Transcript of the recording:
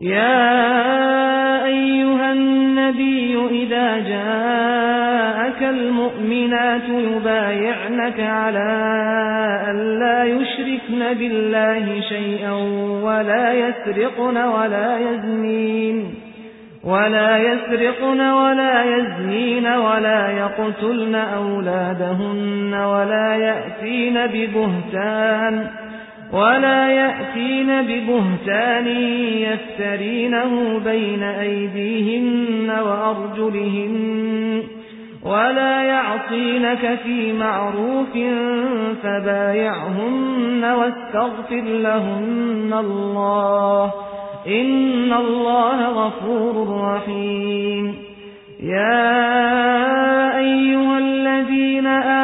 يا أيها النبي إذا جاءك المؤمنات يبايعنك على أن لا يشركن بالله شيئا ولا يسرقن ولا يزنين ولا يسرقن ولا يزنين ولا يقتلن أولادهن ولا يأتين ببهتان ولا يأتين ببهتان يفترينه بين أيديهن وأرجلهن ولا يعصينك في معروف فبايعهن واستغفر لهن الله إن الله غفور رحيم. يا